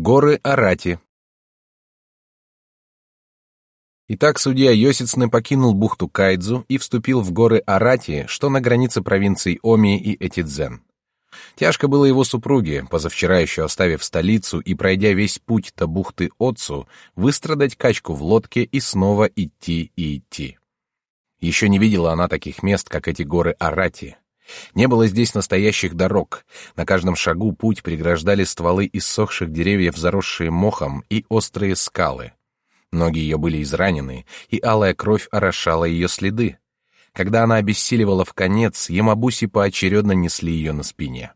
Горы Арати. Итак, судья Йосицне покинул бухту Кайдзу и вступил в горы Арати, что на границе провинций Оми и Этидзен. Тяжко было его супруге, позавчера еще оставив столицу и пройдя весь путь до бухты Отцу, выстрадать качку в лодке и снова идти и идти. Еще не видела она таких мест, как эти горы Арати. Не было здесь настоящих дорог. На каждом шагу путь преграждали стволы иссохших деревьев, заросшие мохом, и острые скалы. Ноги ее были изранены, и алая кровь орошала ее следы. Когда она обессиливала в конец, Ямабуси поочередно несли ее на спине.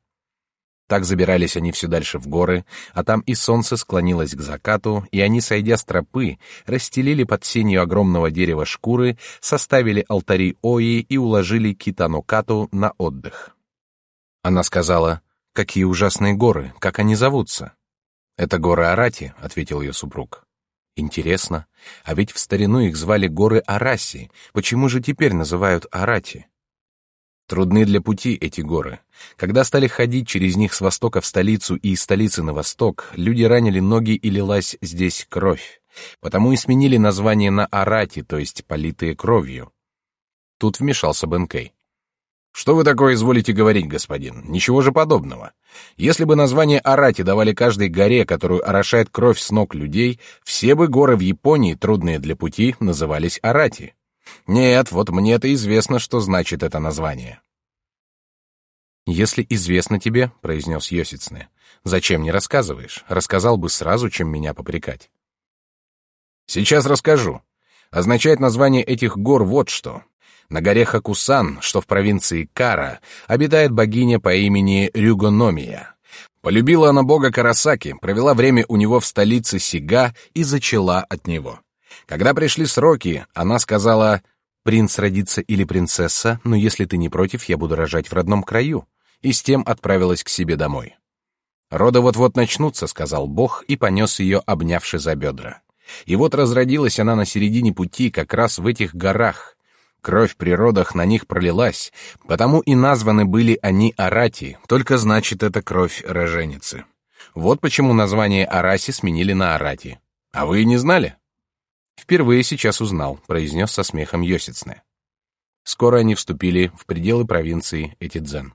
Так забирались они все дальше в горы, а там и солнце склонилось к закату, и они, сойдя с тропы, расстелили под сенью огромного дерева шкуры, составили алтари Ои и уложили Китанокату на отдых. Она сказала, «Какие ужасные горы, как они зовутся?» «Это горы Арати», — ответил ее супруг. «Интересно, а ведь в старину их звали горы Араси, почему же теперь называют Арати?» Трудны для пути эти горы. Когда стали ходить через них с востока в столицу и из столицы на восток, люди ранили ноги и лилась здесь кровь. Потому и сменили название на Арати, то есть политые кровью. Тут вмешался Бенкей. Что вы такое изволите говорить, господин? Ничего же подобного. Если бы название Арати давали каждой горе, которую орошает кровь с ног людей, все бы горы в Японии, трудные для пути, назывались Арати. Нет, вот мне-то известно, что значит это название. Если известно тебе, произнес Йосицне, зачем не рассказываешь? Рассказал бы сразу, чем меня попрекать. Сейчас расскажу. Означает название этих гор вот что. На горе Хакусан, что в провинции Кара, обитает богиня по имени Рюгономия. Полюбила она бога Карасаки, провела время у него в столице Сига и зачала от него. Когда пришли сроки, она сказала, «Принц родится или принцесса, но если ты не против, я буду рожать в родном краю», и с тем отправилась к себе домой. «Роды вот-вот начнутся», — сказал Бог и понес ее, обнявши за бедра. И вот разродилась она на середине пути, как раз в этих горах. Кровь при родах на них пролилась, потому и названы были они Арати, только значит это кровь роженицы. Вот почему название Араси сменили на Арати. А вы не знали? Впервые сейчас узнал, произнес со смехом Йосицне. Скоро они вступили в пределы провинции Этидзен.